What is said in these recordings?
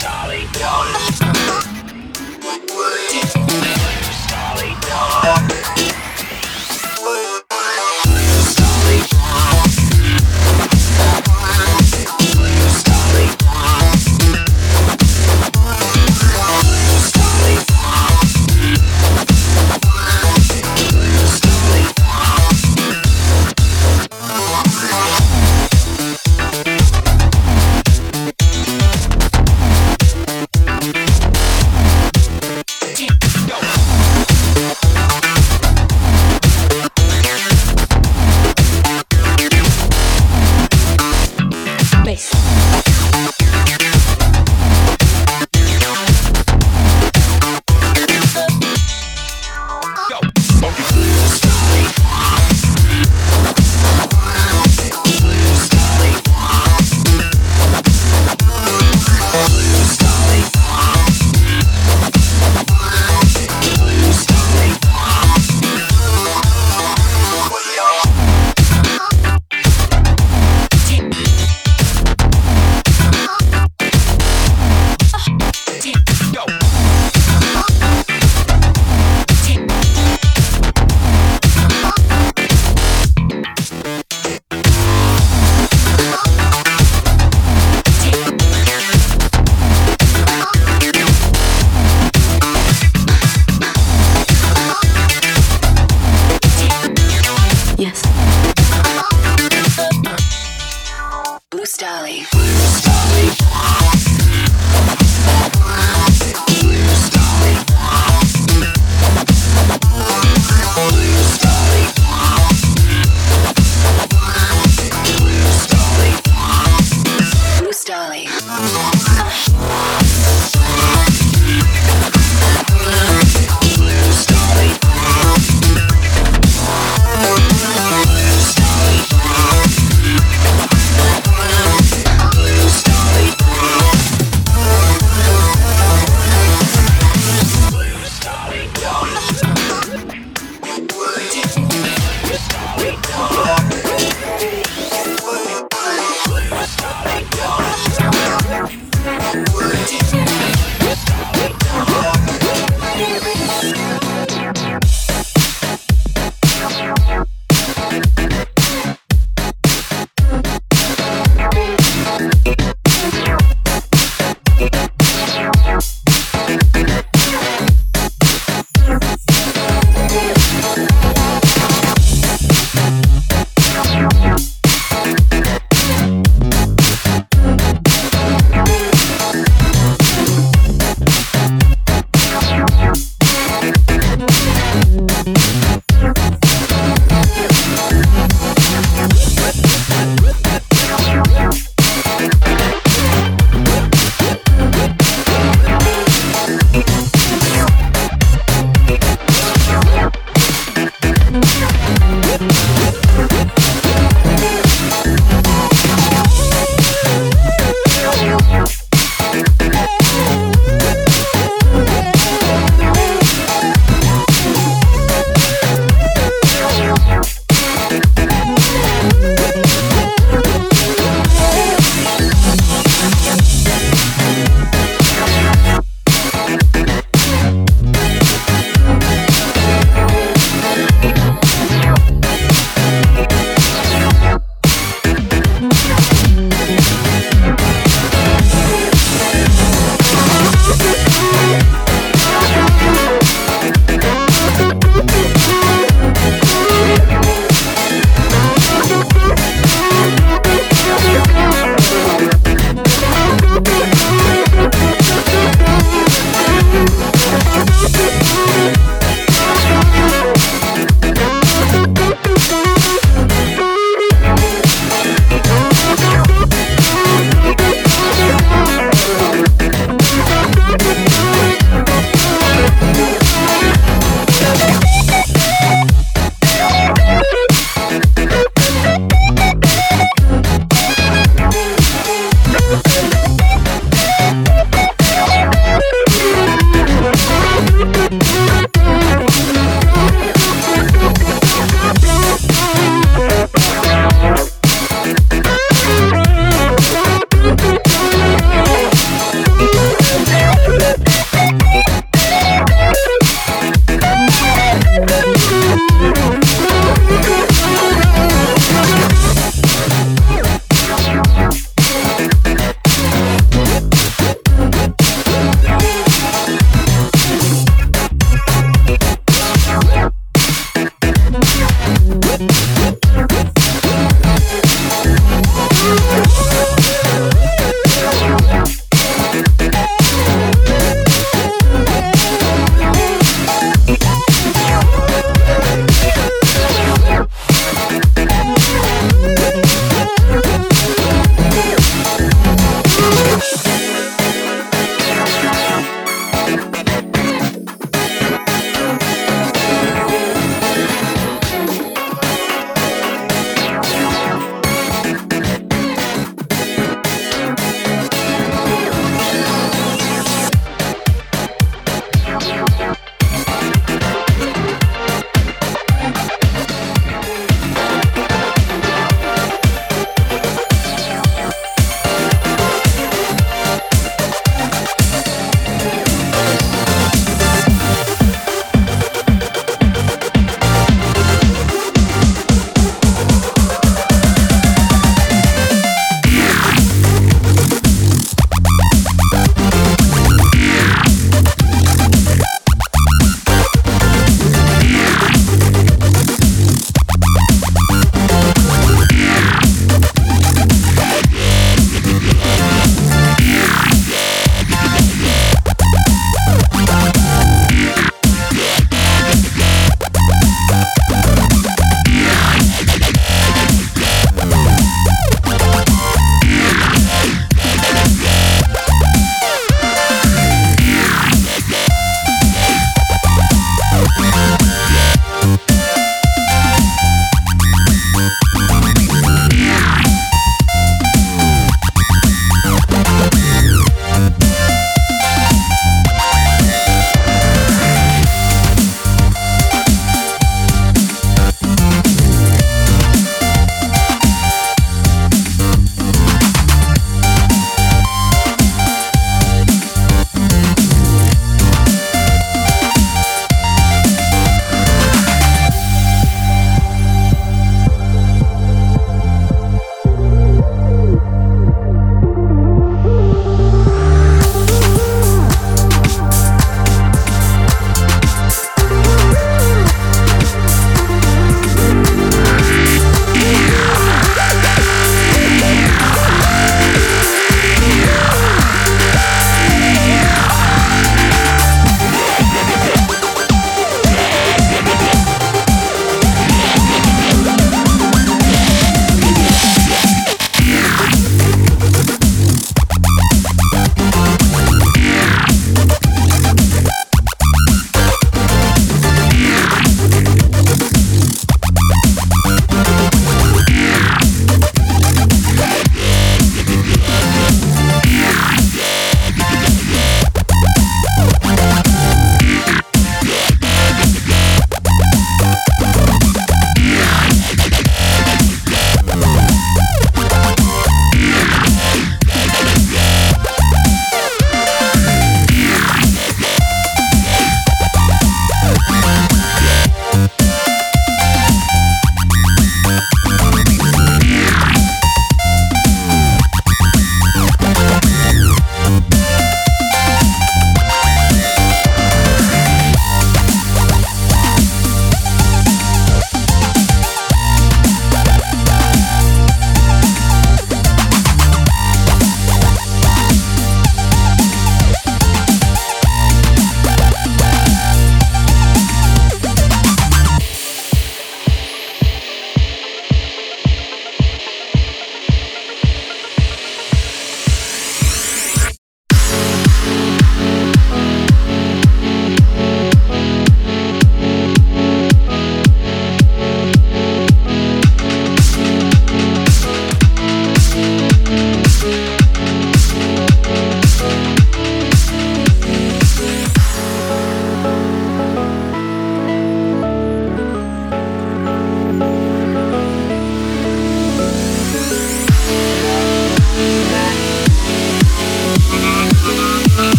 Dolly, Dolly.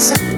myself.